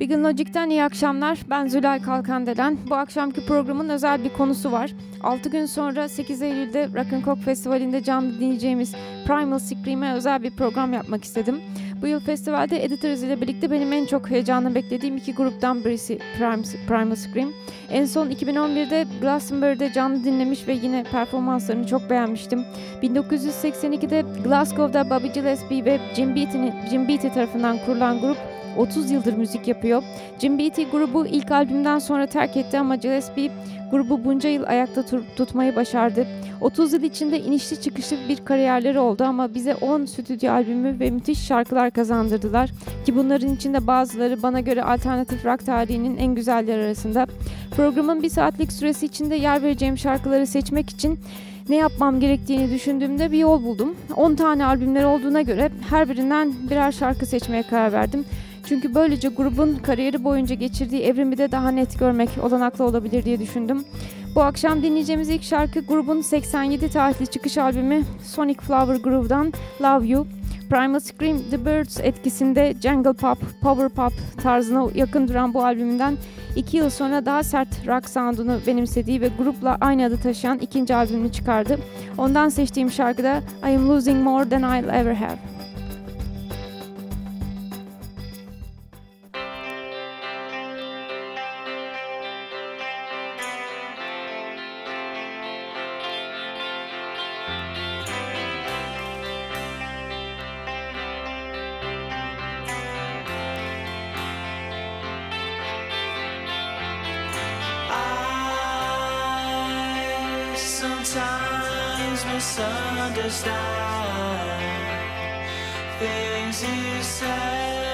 Vegan Logic'ten iyi akşamlar. Ben Zülay Kalkandelen. Bu akşamki programın özel bir konusu var. 6 gün sonra 8 Eylül'de Rock and Coke Festivali'nde canlı dinleyeceğimiz Primal Scream'e özel bir program yapmak istedim. Bu yıl festivalde Editors ile birlikte benim en çok heyecanla beklediğim iki gruptan birisi Primal Scream. En son 2011'de Glastonbury'de canlı dinlemiş ve yine performanslarını çok beğenmiştim. 1982'de Glasgow'da Bobby Gillespie ve Jim Beatty, Jim Beatty tarafından kurulan grup 30 yıldır müzik yapıyor. Jim Beatty grubu ilk albümden sonra terk etti ama Gillespie grubu bunca yıl ayakta tutmayı başardı. 30 yıl içinde inişli çıkışlı bir kariyerleri oldu ama bize 10 stüdyo albümü ve müthiş şarkılar kazandırdılar. Ki bunların içinde bazıları bana göre alternatif rock tarihinin en güzelleri arasında. Programın bir saatlik süresi içinde yer vereceğim şarkıları seçmek için ne yapmam gerektiğini düşündüğümde bir yol buldum. 10 tane albümler olduğuna göre her birinden birer şarkı seçmeye karar verdim. Çünkü böylece grubun kariyeri boyunca geçirdiği evrimi de daha net görmek olanaklı olabilir diye düşündüm. Bu akşam dinleyeceğimiz ilk şarkı grubun 87 tarihli çıkış albümü Sonic Flower Groove'dan Love You. Primal Scream The Birds etkisinde jungle pop, power pop tarzına yakın duran bu albümünden iki yıl sonra daha sert rock sound'unu benimsediği ve grupla aynı adı taşıyan ikinci albümünü çıkardı. Ondan seçtiğim şarkıda I Am Losing More Than I'll Ever Have. sometimes misunderstand things you say.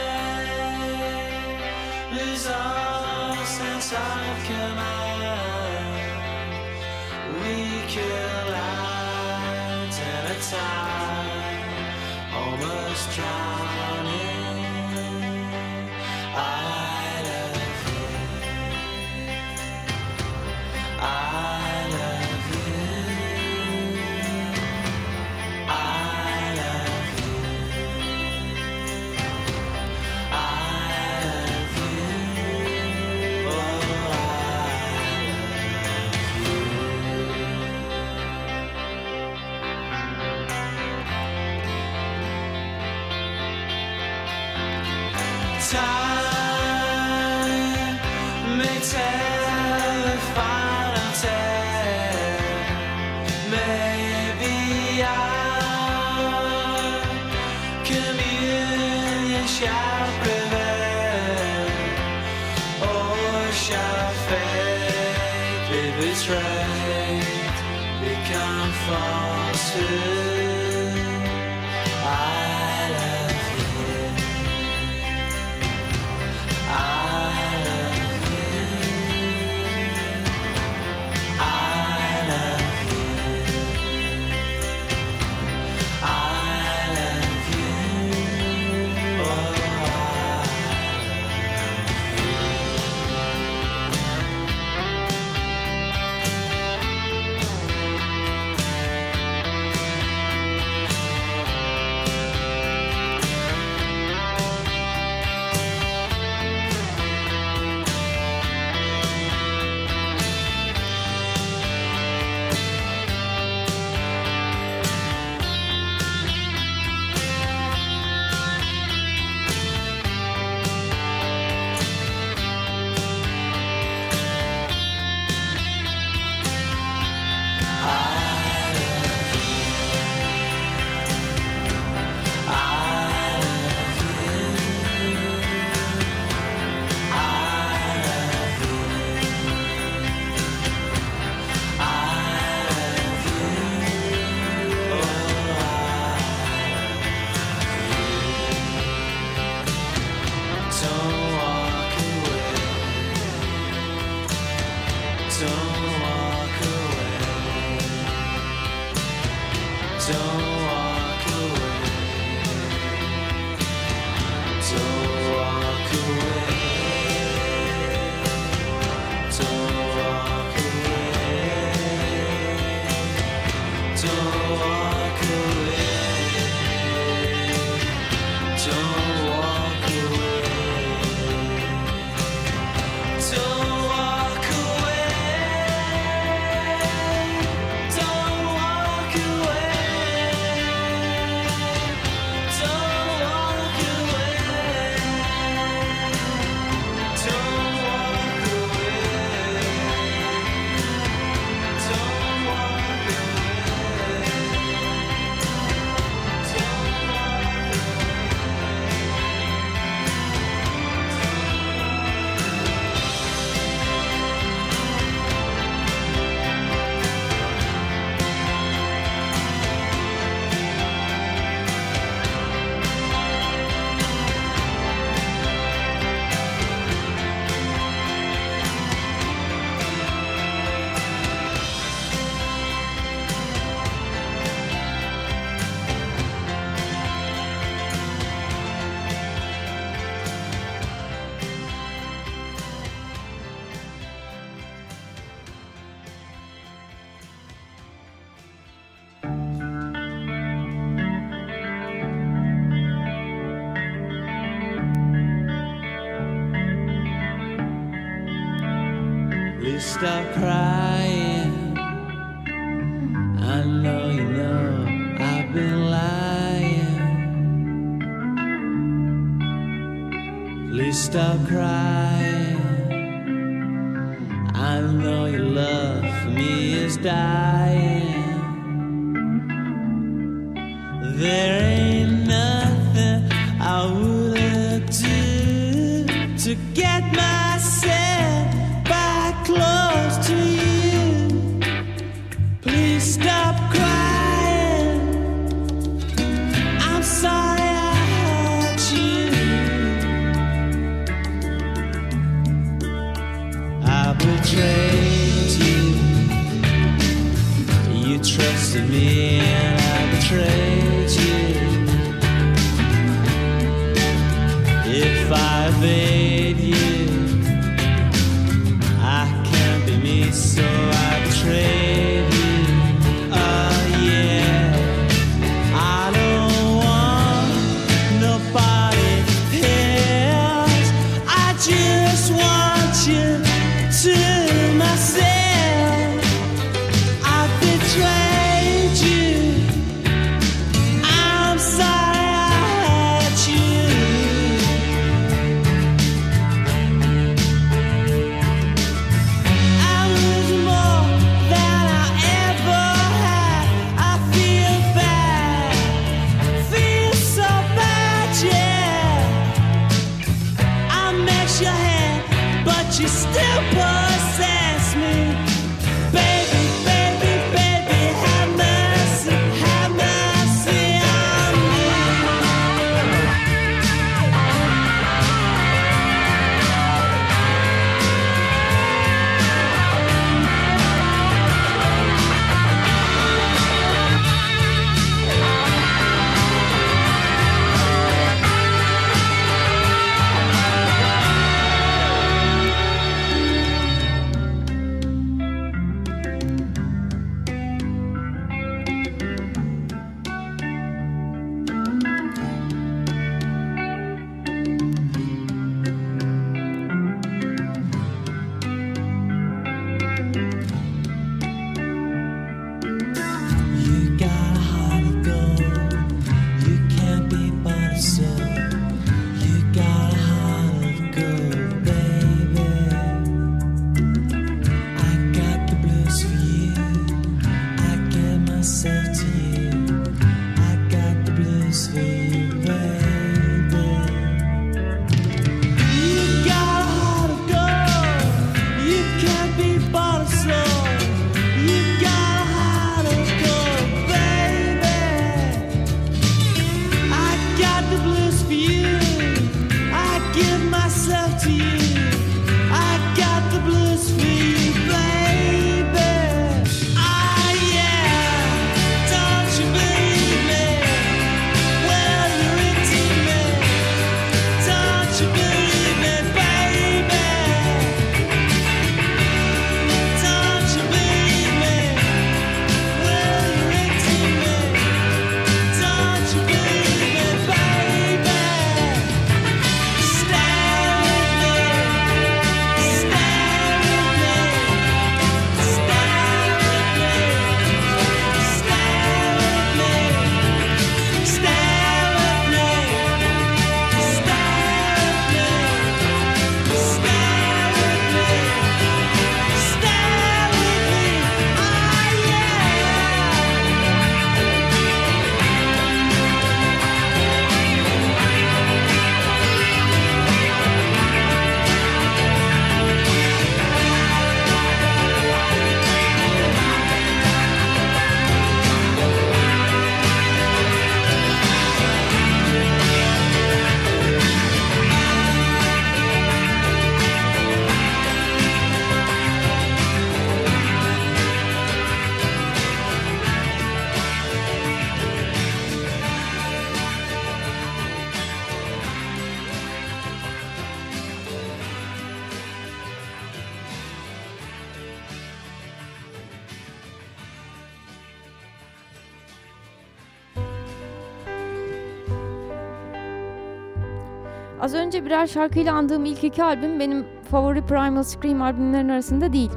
Az önce birer şarkıyla andığım ilk iki albüm benim favori Primal Scream albümlerin arasında değil.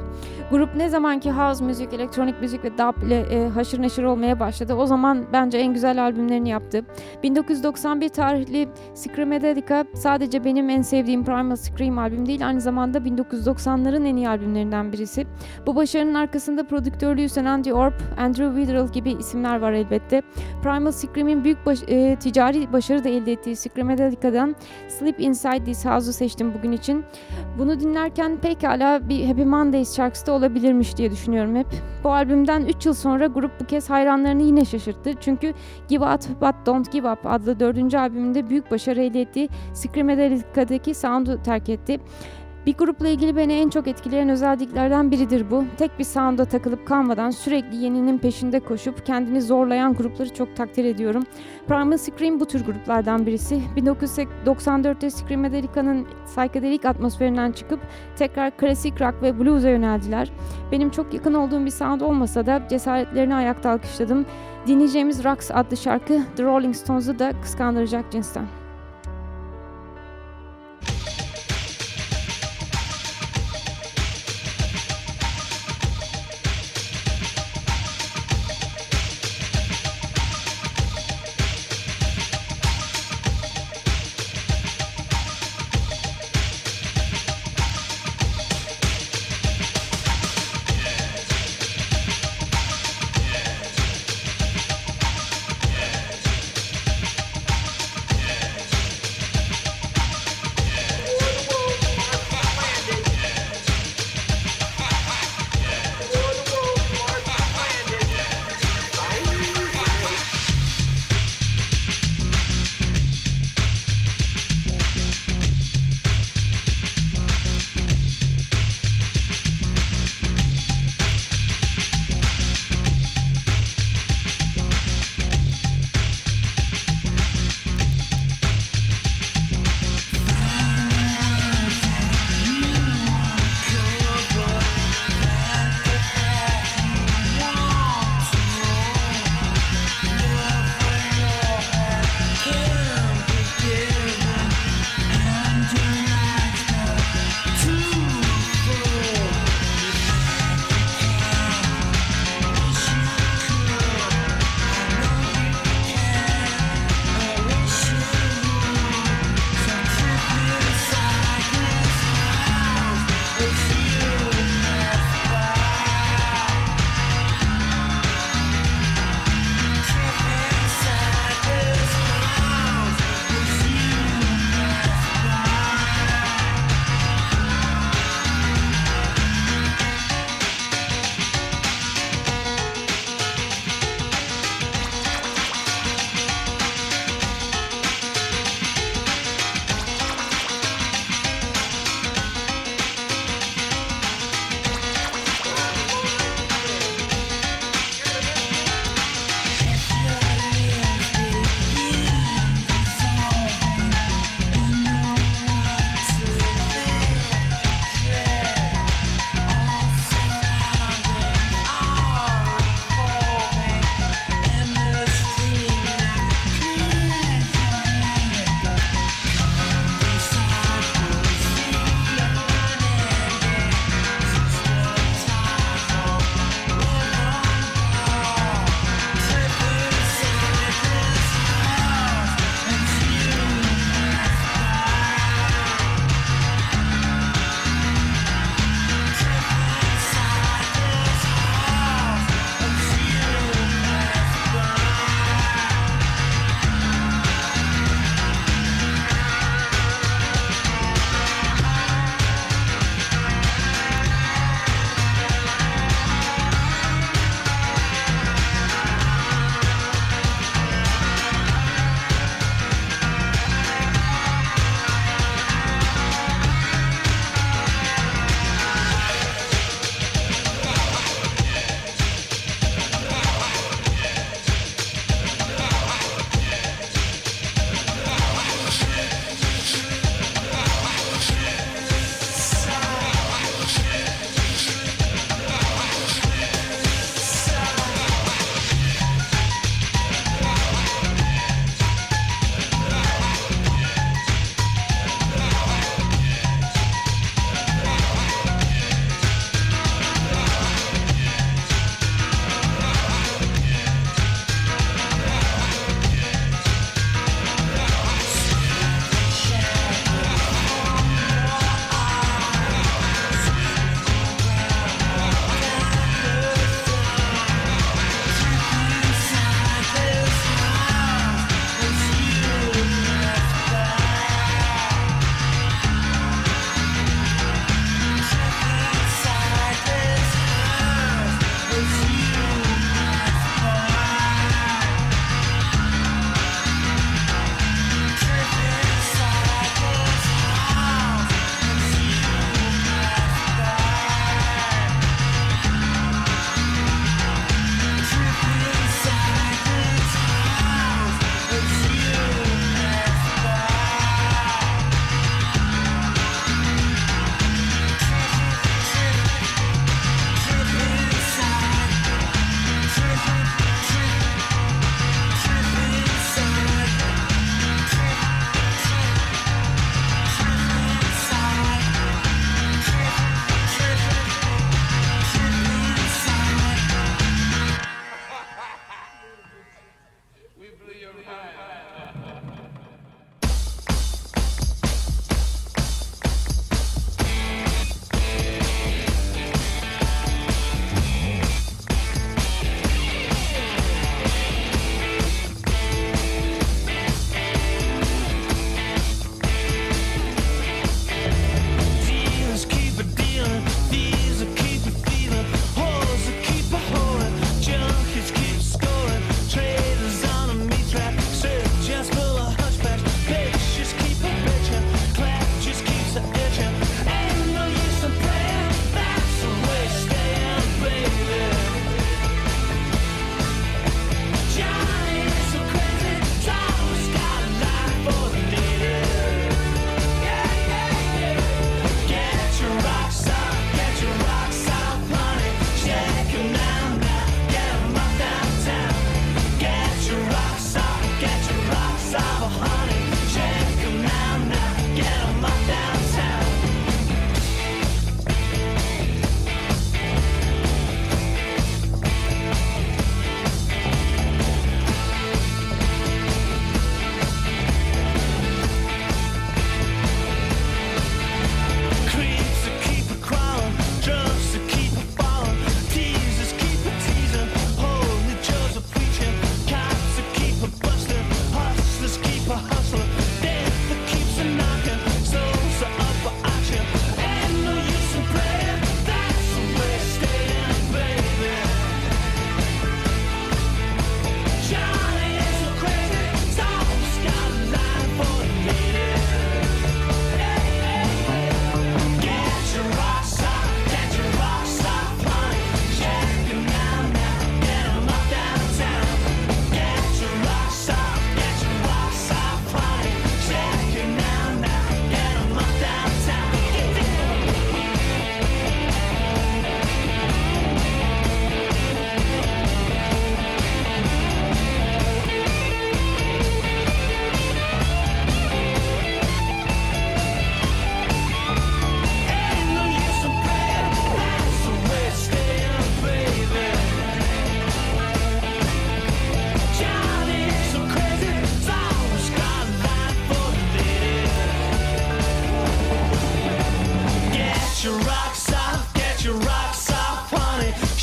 Grup ne zamanki house müzik, elektronik müzik ve dub ile e, haşır neşir olmaya başladı. O zaman bence en güzel albümlerini yaptı. 1991 tarihli Screamadelica sadece benim en sevdiğim Primal Scream albüm değil, aynı zamanda 1990'ların en iyi albümlerinden birisi. Bu başarının arkasında prodüktörlüğü üstlenen Andy Orb, Andrew Witherell gibi isimler var elbette. Primal Scream'in büyük baş, e, ticari başarı da elde ettiği Screamadelica'dan Sleep Inside This House'u seçtim bugün için. Bunu dinlerken pekala bir Happy Mondays şarkısı da olabilirmiş diye düşünüyorum hep. Bu albümden 3 yıl sonra grup bu kez hayranlarını yine şaşırttı. Çünkü Give Up But Don't Give Up adlı dördüncü albümünde büyük başarı elde ettiği Screamadelica'daki sound'u terk etti. Bir grupla ilgili beni en çok etkileyen özelliklerden biridir bu. Tek bir sound'a takılıp kalmadan sürekli yeninin peşinde koşup kendini zorlayan grupları çok takdir ediyorum. Primal Scream bu tür gruplardan birisi. 1994'te Screamadelica'nın psychedelic atmosferinden çıkıp tekrar klasik rock ve blues'a yöneldiler. Benim çok yakın olduğum bir sound olmasa da cesaretlerini ayakta alkışladım. Dinleyeceğimiz Rocks adlı şarkı The Rolling Stones'u da kıskandıracak cinsten.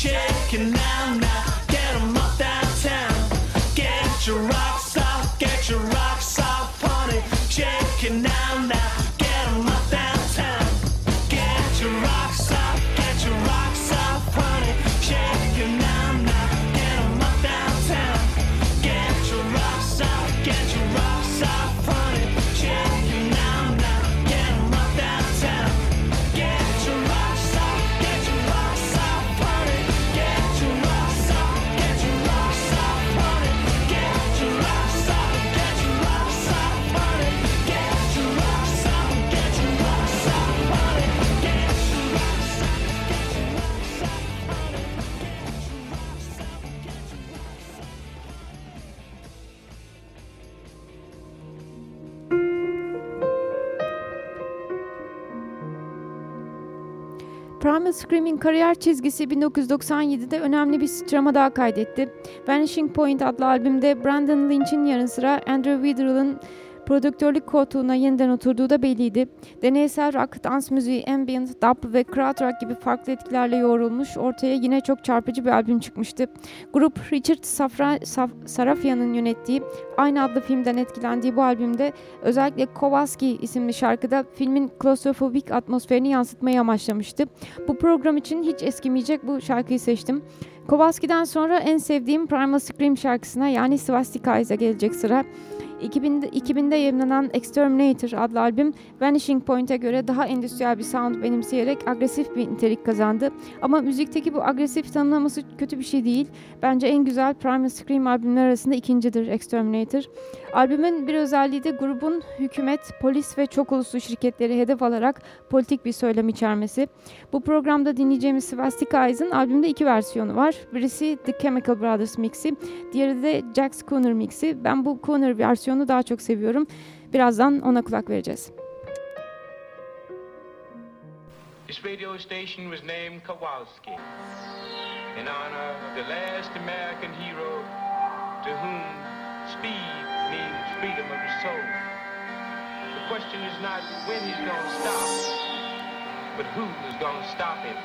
shaking now. Scream'in kariyer çizgisi 1997'de önemli bir sıçrama daha kaydetti. Vanishing Point adlı albümde Brandon Lynch'in yanı sıra Andrew Weatherall'ın prodüktörlük koltuğuna yeniden oturduğu da belliydi. Deneysel rock, dans müziği, ambient, dub ve crowd rock gibi farklı etkilerle yoğrulmuş ortaya yine çok çarpıcı bir albüm çıkmıştı. Grup Richard Safra, Saf, Sarafian'ın yönettiği aynı adlı filmden etkilendiği bu albümde özellikle Kowalski isimli şarkıda filmin klostrofobik atmosferini yansıtmayı amaçlamıştı. Bu program için hiç eskimeyecek bu şarkıyı seçtim. Kowalski'den sonra en sevdiğim Primal Scream şarkısına yani Swastika Eyes'e gelecek sıra. 2000'de, 2000'de yayınlanan Exterminator adlı albüm Vanishing Point'e göre daha endüstriyel bir sound benimseyerek agresif bir nitelik kazandı. Ama müzikteki bu agresif tanımlaması kötü bir şey değil. Bence en güzel Primal Scream albümler arasında ikincidir Exterminator. Albümün bir özelliği de grubun hükümet, polis ve çok uluslu şirketleri hedef alarak politik bir söylem içermesi. Bu programda dinleyeceğimiz Swastika Eyes'ın albümde iki versiyonu var. Birisi The Chemical Brothers mixi, diğeri de Jack Schooner mixi. Ben bu Schooner versiyonu daha çok seviyorum. Birazdan ona kulak vereceğiz. This radio station was named Kowalski in honor of the last American hero to whom speed means freedom of the soul. The question is not when he's to stop, but who is going to stop him.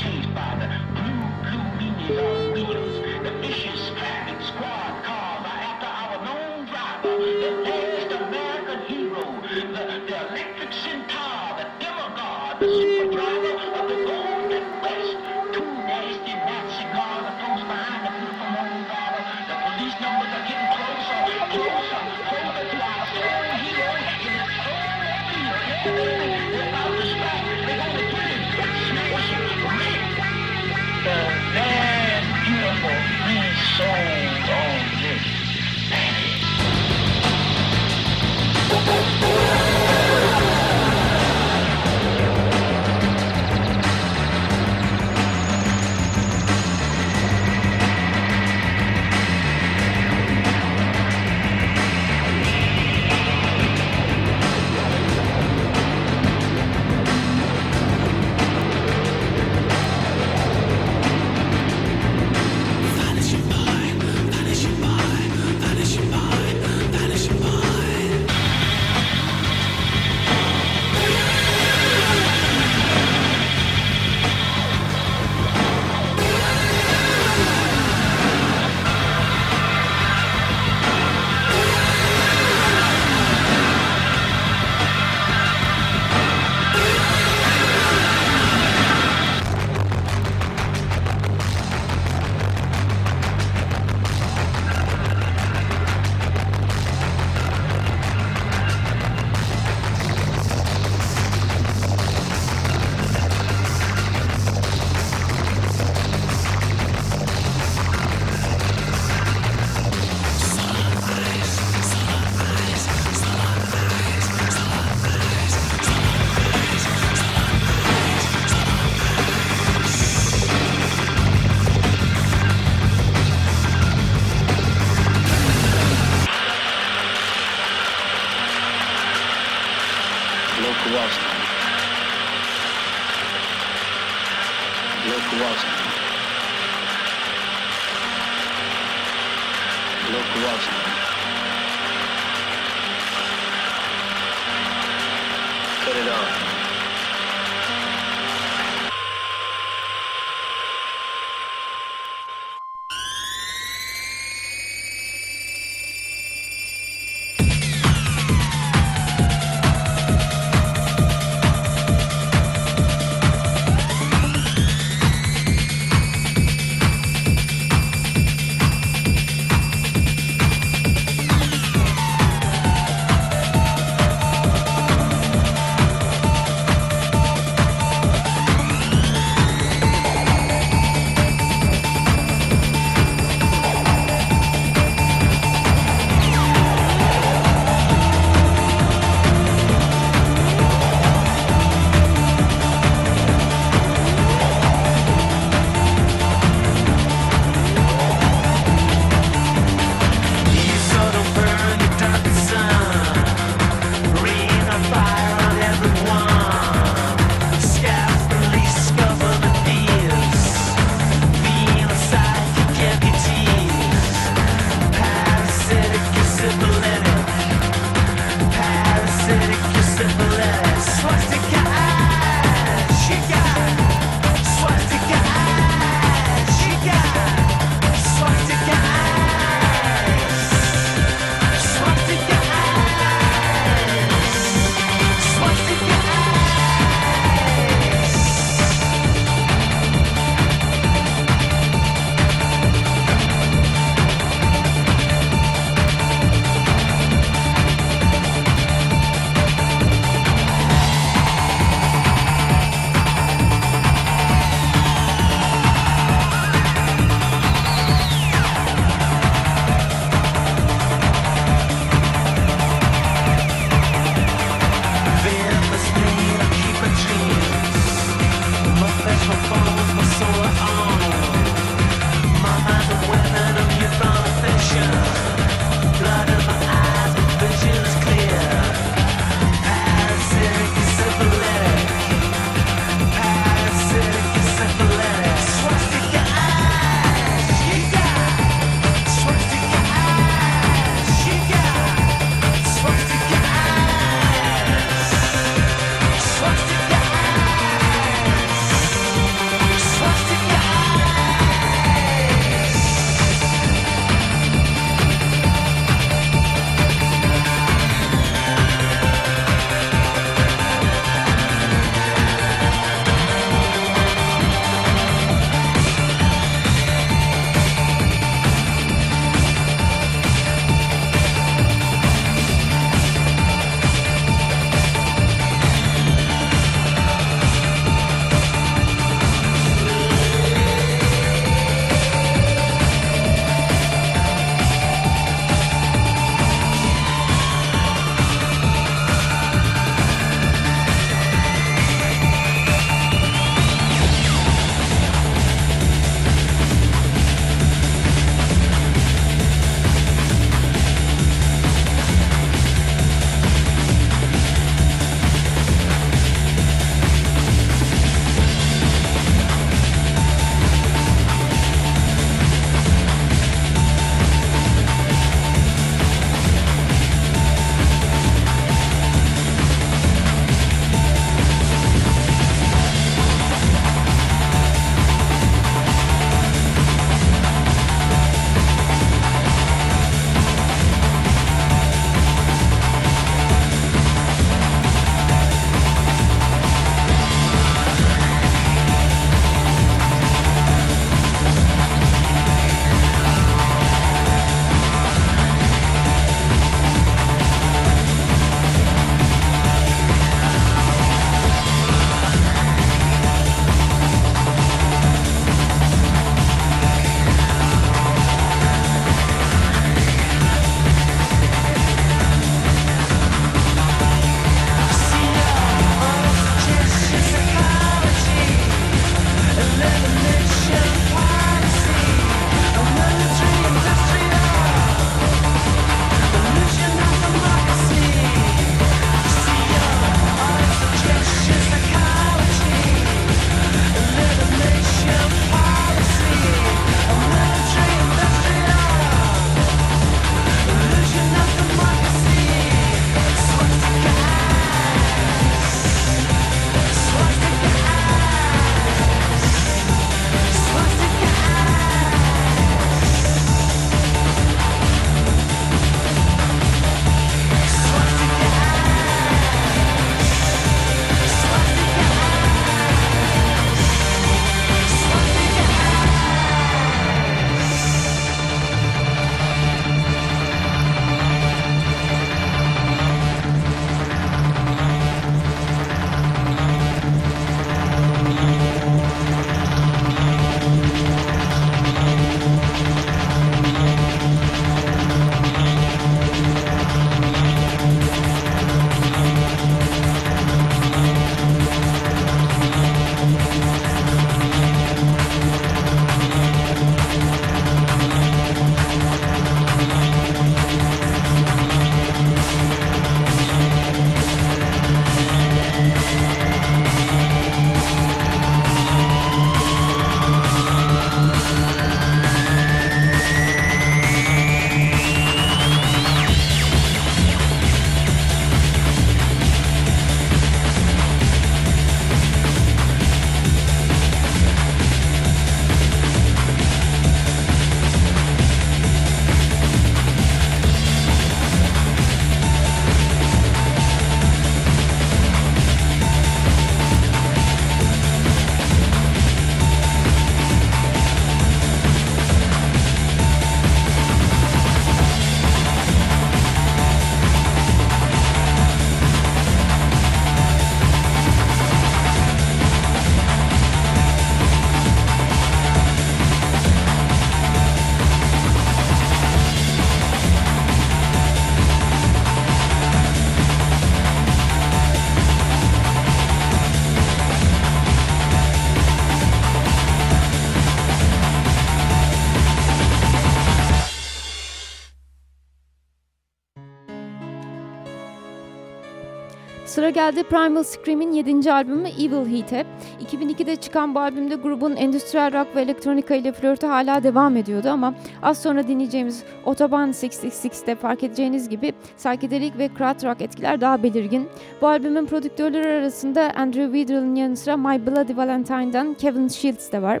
Geldi Primal Scream'in 7. albümü Evil Heat'e. 2002'de çıkan bu albümde grubun endüstriyel rock ve elektronika ile flörtü hala devam ediyordu ama az sonra dinleyeceğimiz Autobahn 666'de fark edeceğiniz gibi psychedelic ve krautrock etkiler daha belirgin. Bu albümün prodüktörleri arasında Andrew Weedle'ın yanı sıra My Bloody Valentine'dan Kevin Shields de var.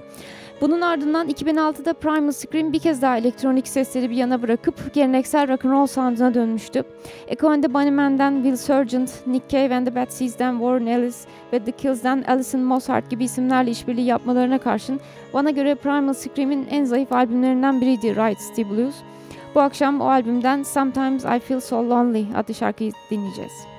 Bunun ardından 2006'da Primal Scream bir kez daha elektronik sesleri bir yana bırakıp geleneksel rock'n'roll sound'una dönmüştü. Echo and the Bunnymen'den Will Sergeant, Nick Cave and the Bad Seeds'den Warren Ellis ve The Kills'den Alison Mozart gibi isimlerle işbirliği yapmalarına karşın bana göre Primal Scream'in en zayıf albümlerinden biriydi Right City Blues. Bu akşam o albümden Sometimes I Feel So Lonely adlı şarkıyı dinleyeceğiz.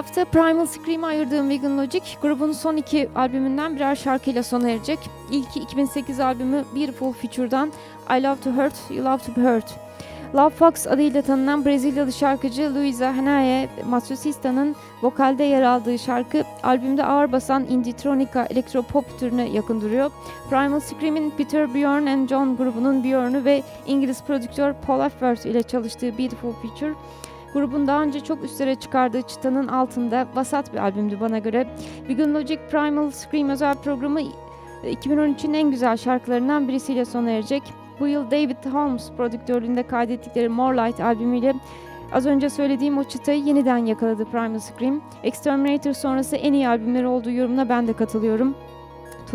Hafta Primal Scream'e ayırdığım Vegan Logic grubun son iki albümünden birer şarkıyla sona erecek. İlki 2008 albümü Beautiful Future'dan I Love To Hurt, You Love To Be Hurt. Love Fox adıyla tanınan Brezilyalı şarkıcı Luisa Hanae Matsusista'nın vokalde yer aldığı şarkı albümde ağır basan indie-tronica elektropop türüne yakın duruyor. Primal Scream'in Peter Bjorn and John grubunun Bjorn'u ve İngiliz prodüktör Paul Epworth ile çalıştığı Beautiful Future Grubun daha önce çok üstlere çıkardığı çıtanın altında vasat bir albümdü bana göre. Beagle Logic Primal Scream özel programı 2013'ün en güzel şarkılarından birisiyle sona erecek. Bu yıl David Holmes prodüktörlüğünde kaydettikleri More Light albümüyle az önce söylediğim o çıtayı yeniden yakaladı Primal Scream. Exterminator sonrası en iyi albümleri olduğu yorumuna ben de katılıyorum.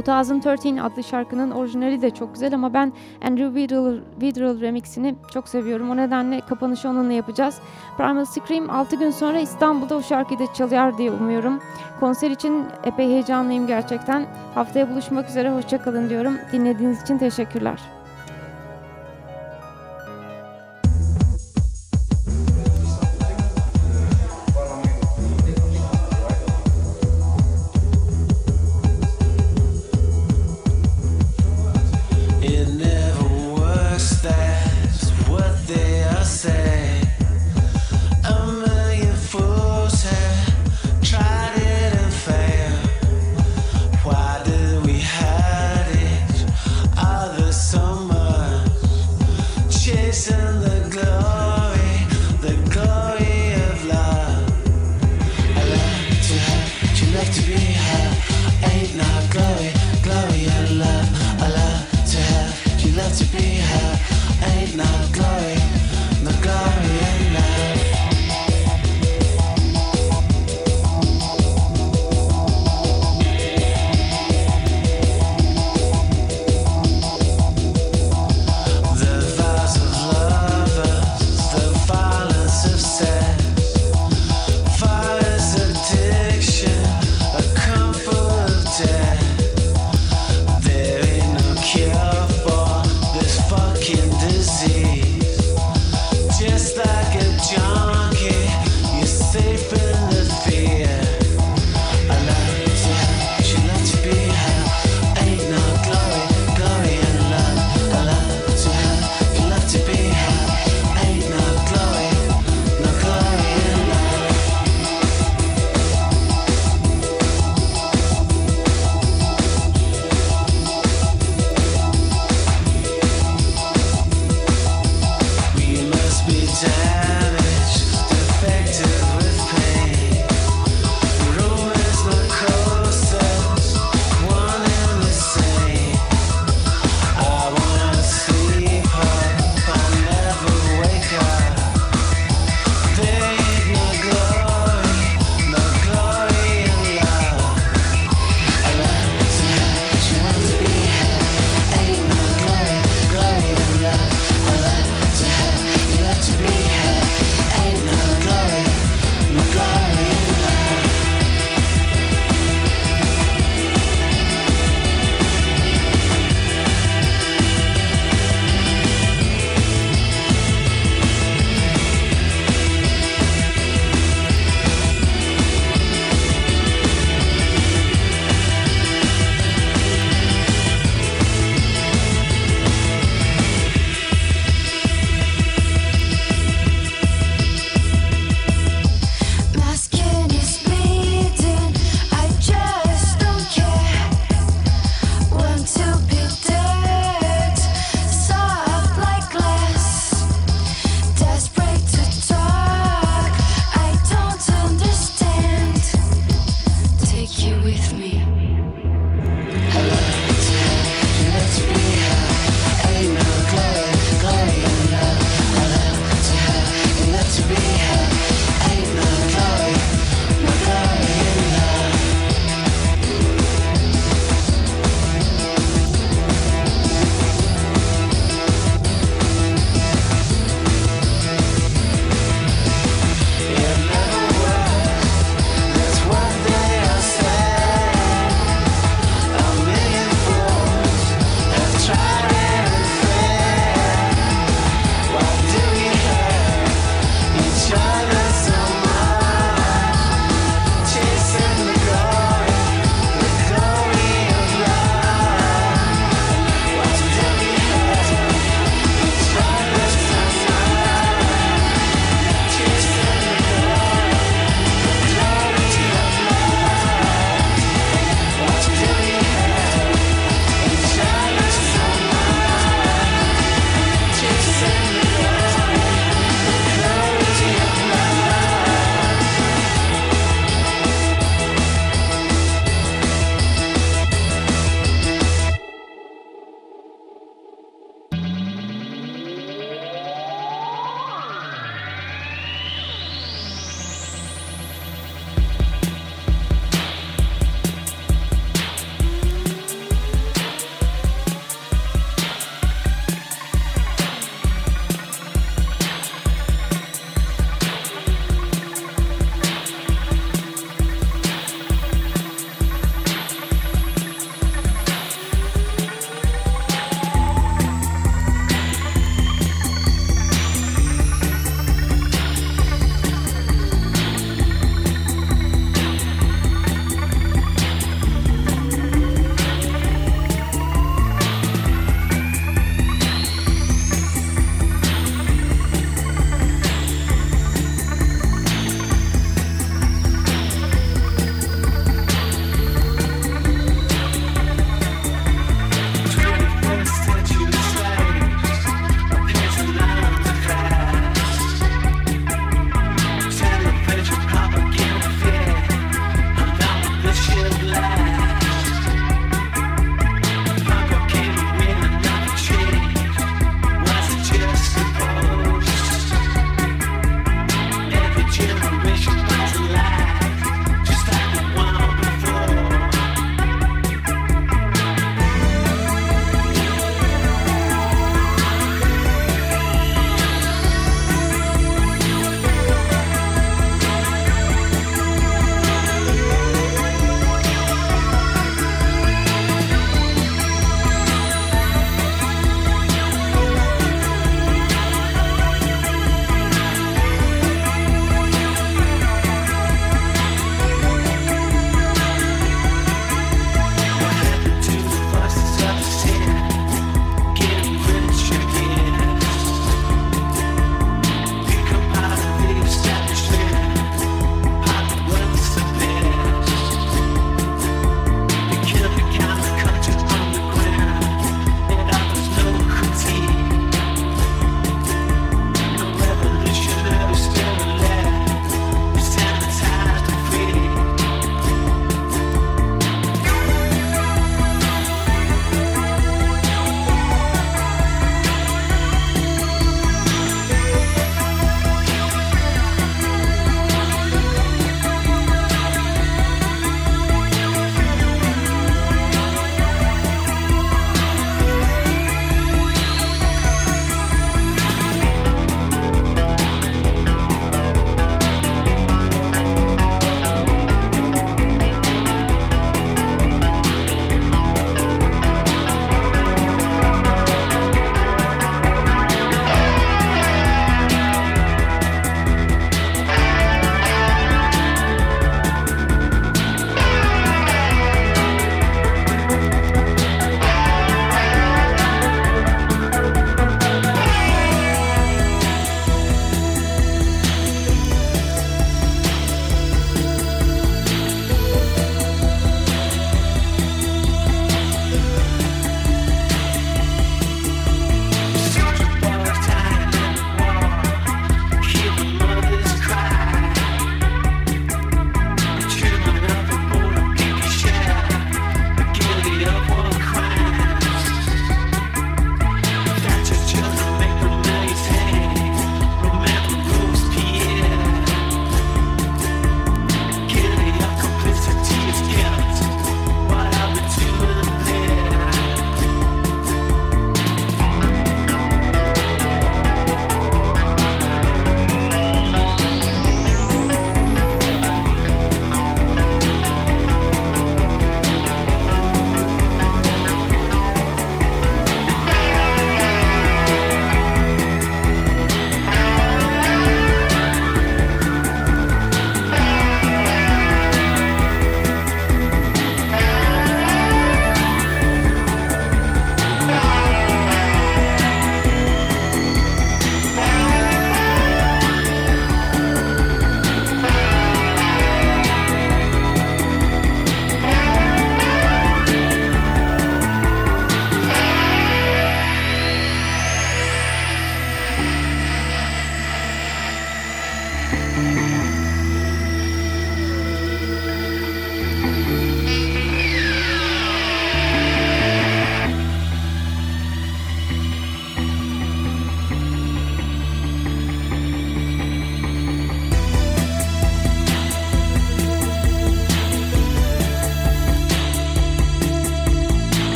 2013 adlı şarkının orijinali de çok güzel ama ben Andrew Weedle, Weedle remixini çok seviyorum. O nedenle kapanışı onunla yapacağız. Primal Scream 6 gün sonra İstanbul'da o şarkıyı da çalar diye umuyorum. Konser için epey heyecanlıyım gerçekten. Haftaya buluşmak üzere, hoşçakalın diyorum. Dinlediğiniz için teşekkürler.